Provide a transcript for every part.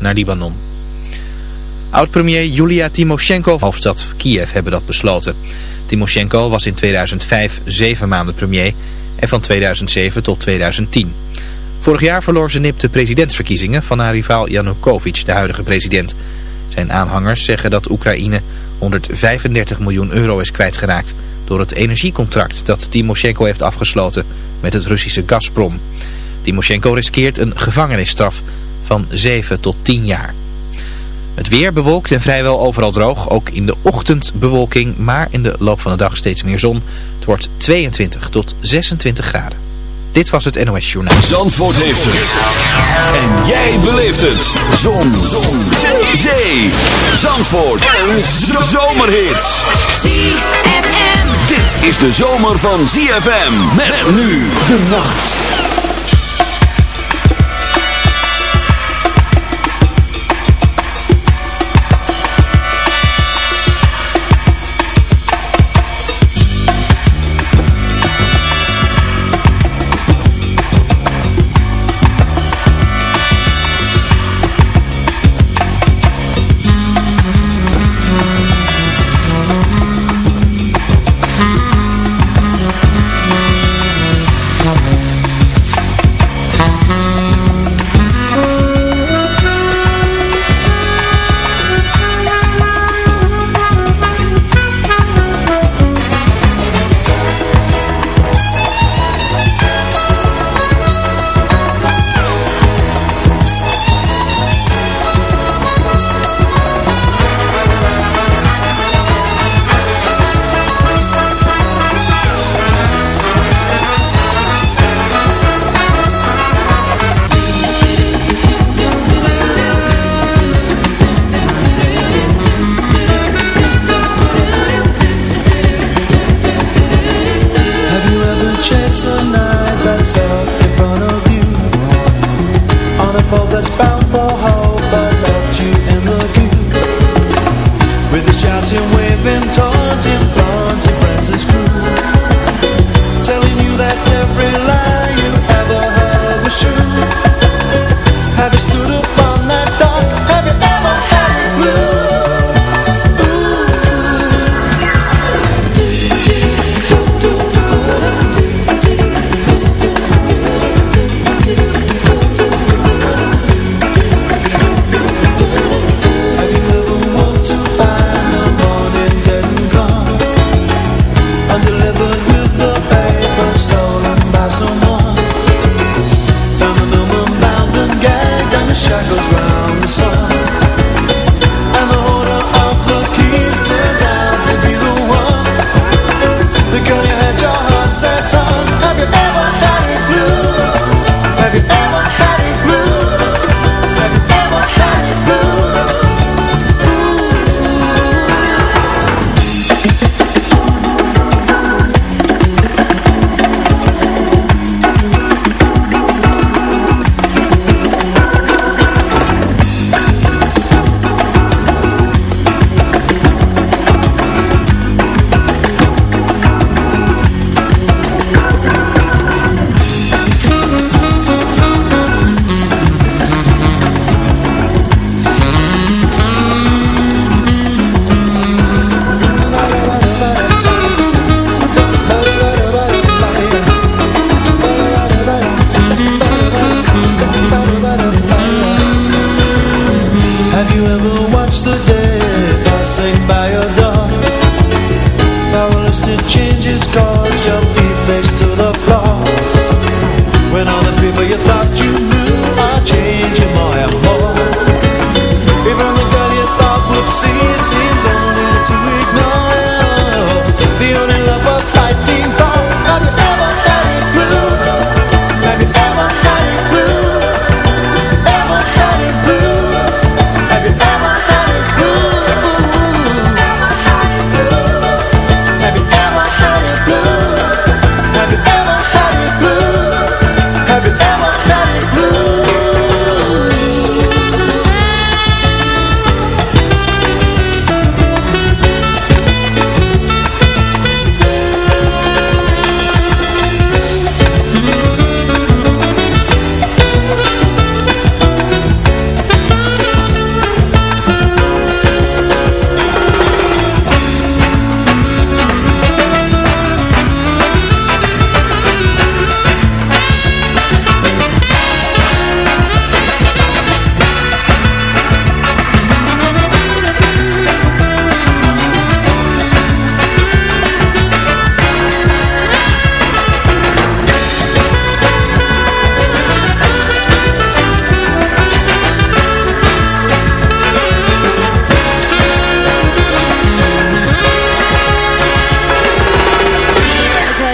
naar Libanon. Oud-premier Julia Timoshenko hoofdstad Kiev hebben dat besloten. Timoshenko was in 2005 zeven maanden premier en van 2007 tot 2010. Vorig jaar verloor ze nip de presidentsverkiezingen van haar rivaal Yanukovych, de huidige president. Zijn aanhangers zeggen dat Oekraïne 135 miljoen euro is kwijtgeraakt door het energiecontract dat Timoshenko heeft afgesloten met het Russische Gazprom. Timoshenko riskeert een gevangenisstraf van 7 tot 10 jaar. Het weer bewolkt en vrijwel overal droog. Ook in de ochtend bewolking, maar in de loop van de dag steeds meer zon. Het wordt 22 tot 26 graden. Dit was het NOS Journaal. Zandvoort heeft het. En jij beleeft het. Zon. zon. Zee. Zee. Zandvoort. En zomerhits. ZFM. Dit is de zomer van ZFM. Met nu de nacht.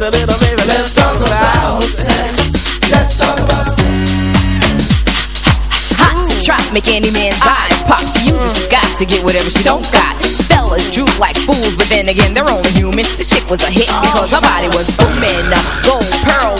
A little bit, a little bit. Let's talk about sex. Let's talk about sex. Hot to trap, make any man's eyes pop. She uses, she got to get whatever she don't got. Fellas droop like fools, but then again, they're only human. The chick was a hit because her body was booming. Gold, pearl, rubies, crazy diamonds.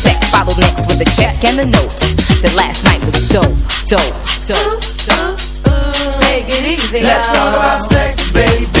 check and a note. That last night was dope, dope, dope, dope. Take it easy. Let's talk about sex, baby.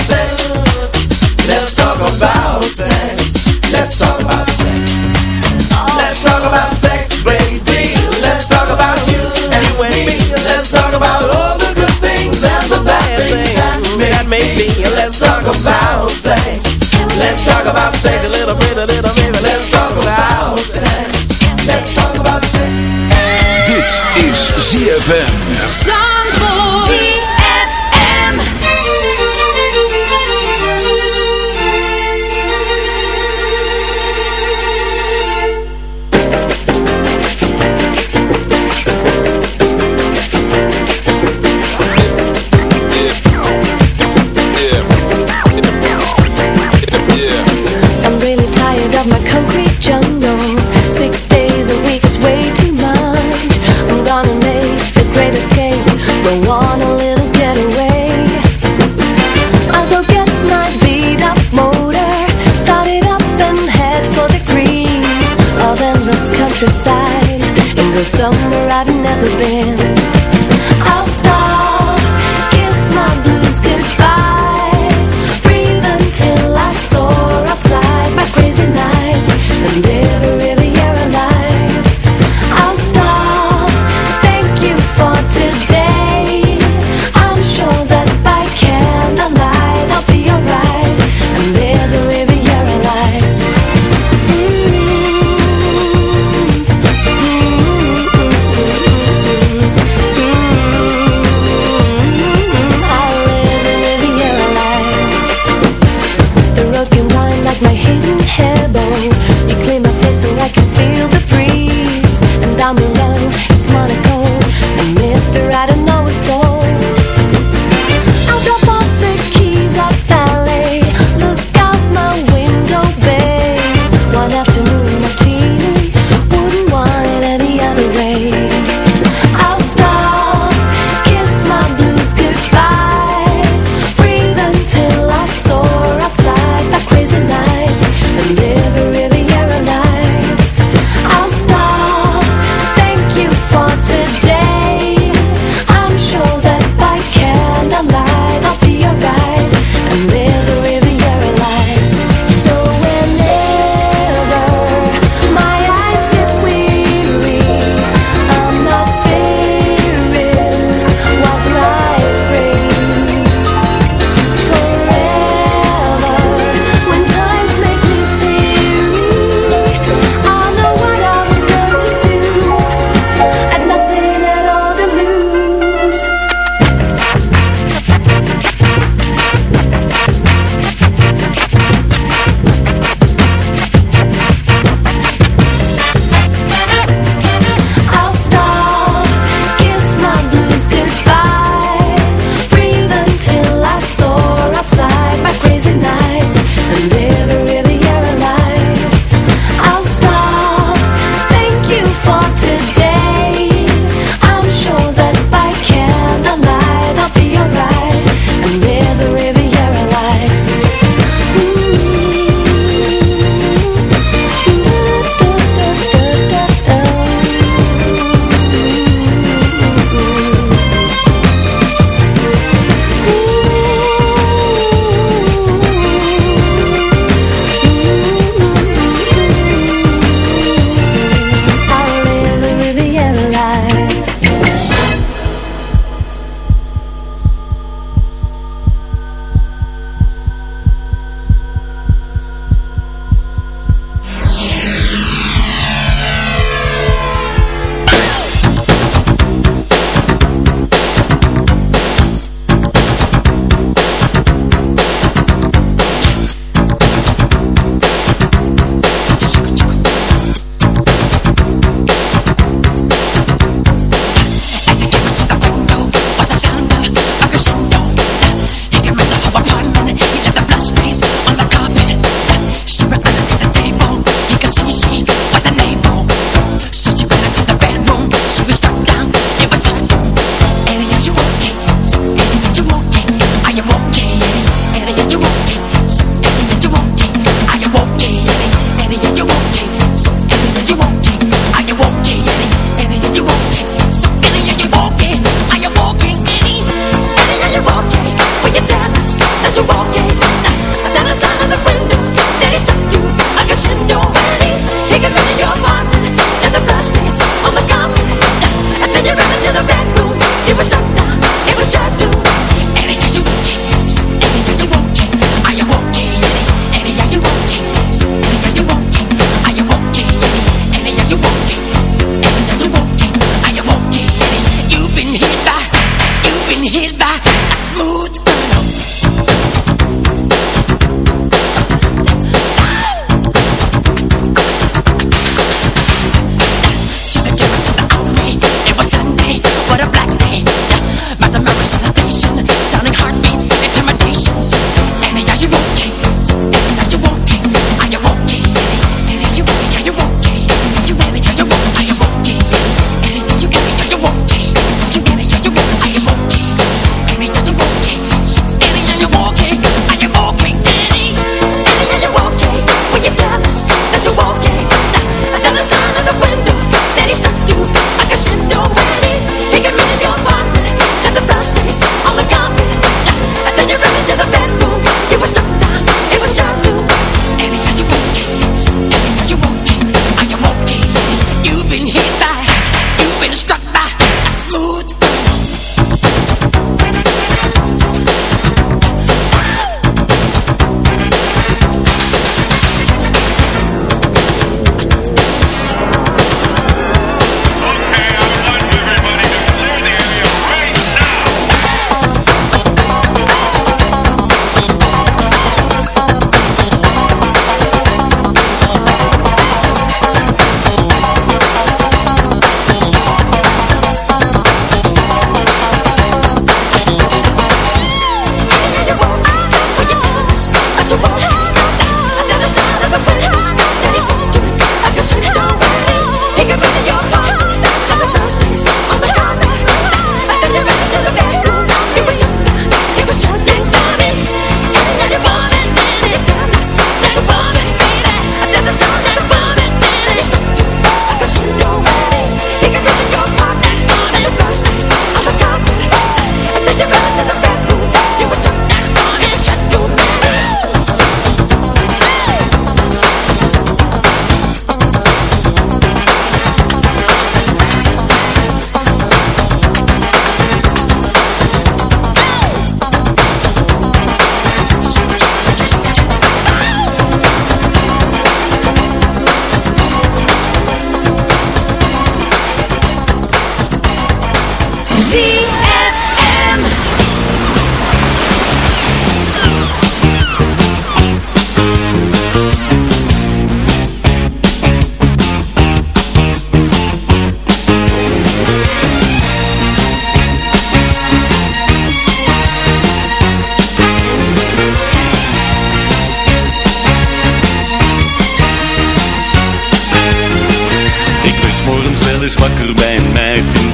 ZFM.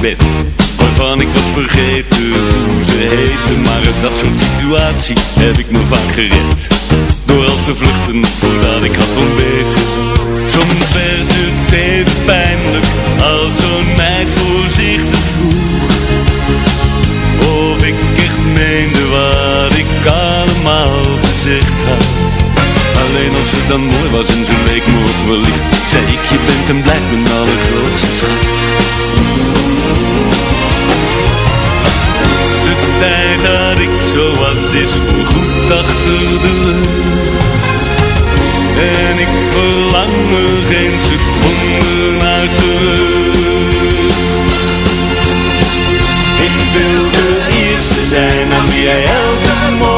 Bed Waarvan ik was vergeten hoe ze heette Maar uit dat soort situatie heb ik me vaak gered. Door al te vluchten voordat ik had ontbeten. Soms werd het even pijnlijk Als zo'n meid voorzichtig vroeg dan mooi was en ze leek me ook wel lief. Zei ik, je bent en blijft mijn allergrootste schat. De tijd dat ik zo was is voorgoed achter de rug En ik verlang er geen seconde naar terug. Ik wil de eerste zijn aan wie jij elke morgen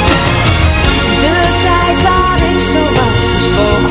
was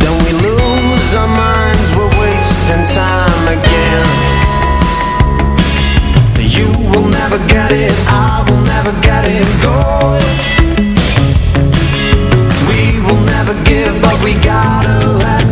Then we lose our minds, we're wasting time again. You will never get it, I will never get it. We will never give we gotta let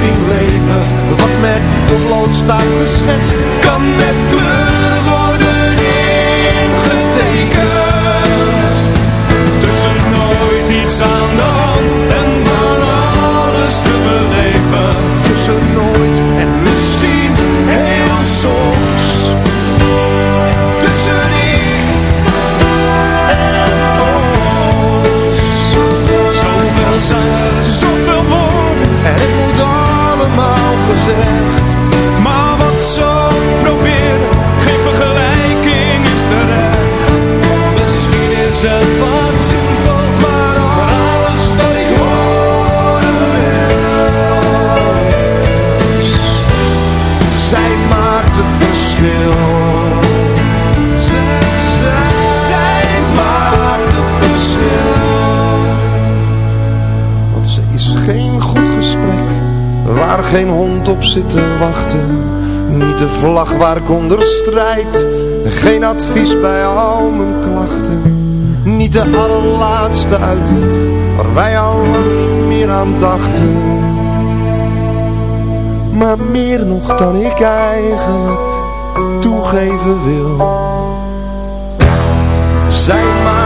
Ging leven. Wat met potlood staat geschetst, kan met kleur vlag waar ik onder strijd, geen advies bij al mijn klachten. Niet de allerlaatste uitweg, waar wij al niet meer aan dachten. Maar meer nog dan ik eigenlijk toegeven wil. Zij maakt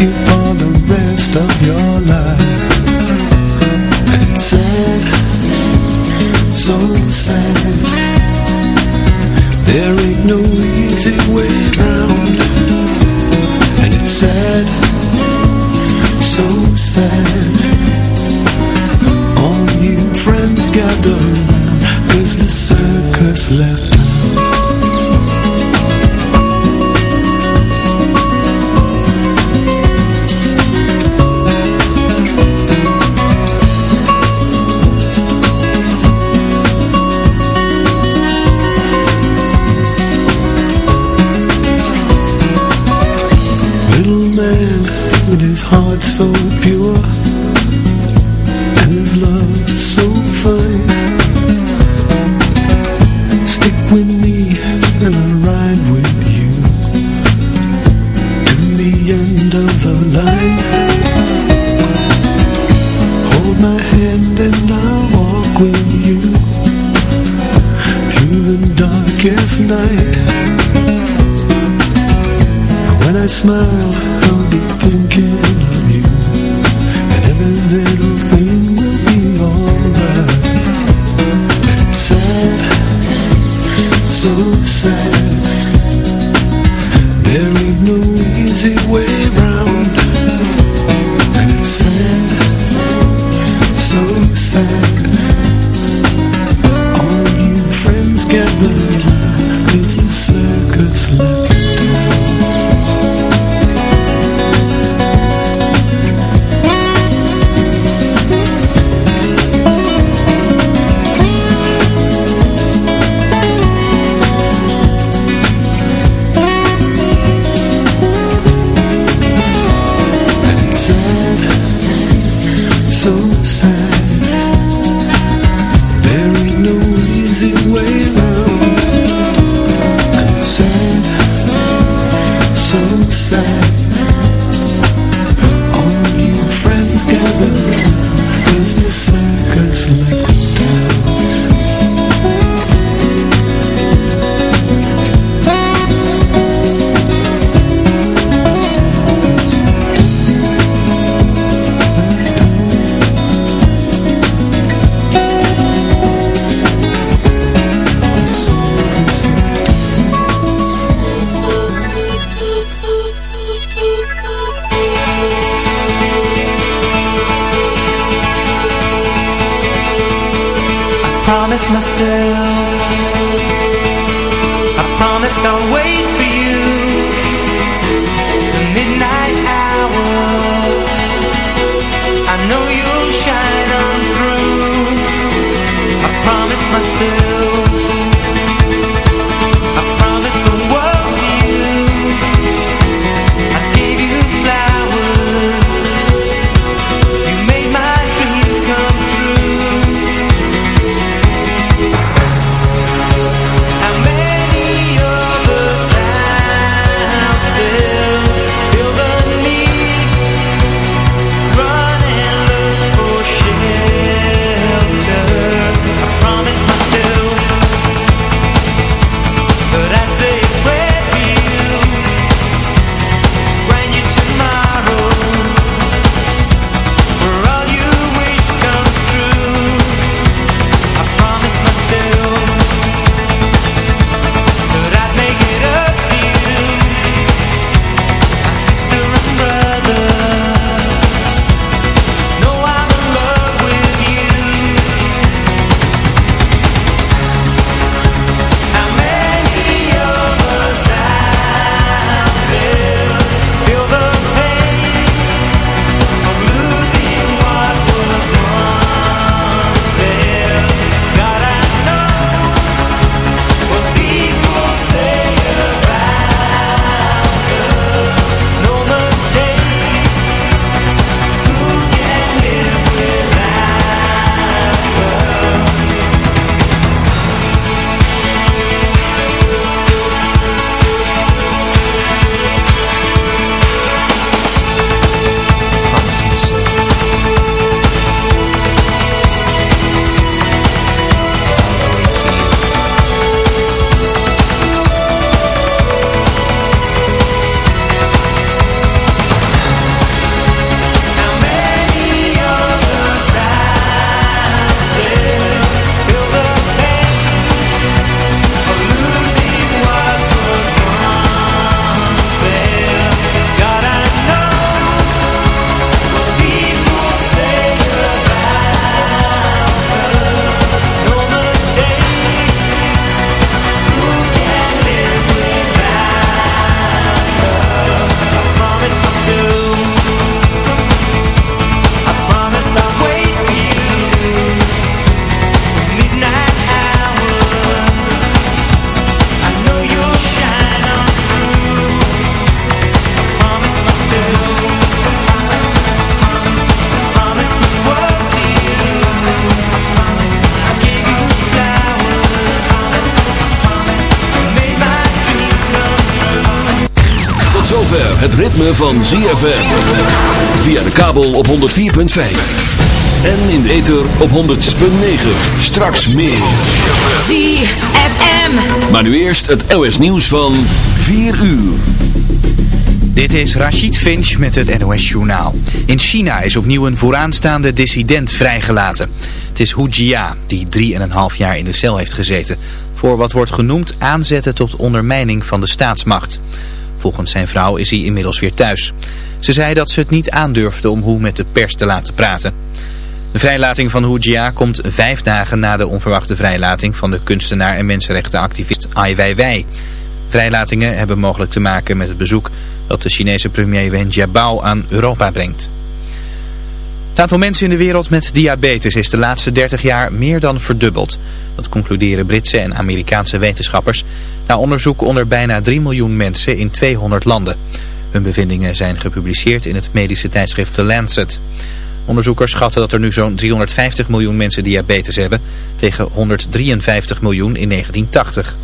you for the rest of your ritme van ZFM. Via de kabel op 104.5. En in de ether op 106.9. Straks meer. ZFM. Maar nu eerst het NOS nieuws van 4 uur. Dit is Rachid Finch met het NOS Journaal. In China is opnieuw een vooraanstaande dissident vrijgelaten. Het is Hu Jia, die 3,5 jaar in de cel heeft gezeten... voor wat wordt genoemd aanzetten tot ondermijning van de staatsmacht. Volgens zijn vrouw is hij inmiddels weer thuis. Ze zei dat ze het niet aandurfde om Hu met de pers te laten praten. De vrijlating van Hu Jia komt vijf dagen na de onverwachte vrijlating van de kunstenaar en mensenrechtenactivist Ai Weiwei. Vrijlatingen hebben mogelijk te maken met het bezoek dat de Chinese premier Wen Jiabao aan Europa brengt. Het aantal mensen in de wereld met diabetes is de laatste 30 jaar meer dan verdubbeld. Dat concluderen Britse en Amerikaanse wetenschappers na onderzoek onder bijna 3 miljoen mensen in 200 landen. Hun bevindingen zijn gepubliceerd in het medische tijdschrift The Lancet. Onderzoekers schatten dat er nu zo'n 350 miljoen mensen diabetes hebben tegen 153 miljoen in 1980.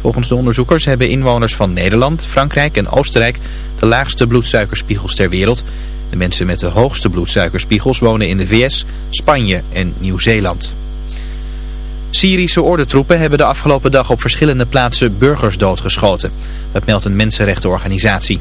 Volgens de onderzoekers hebben inwoners van Nederland, Frankrijk en Oostenrijk de laagste bloedsuikerspiegels ter wereld. De mensen met de hoogste bloedsuikerspiegels wonen in de VS, Spanje en Nieuw-Zeeland. Syrische ordentroepen hebben de afgelopen dag op verschillende plaatsen burgers doodgeschoten. Dat meldt een mensenrechtenorganisatie.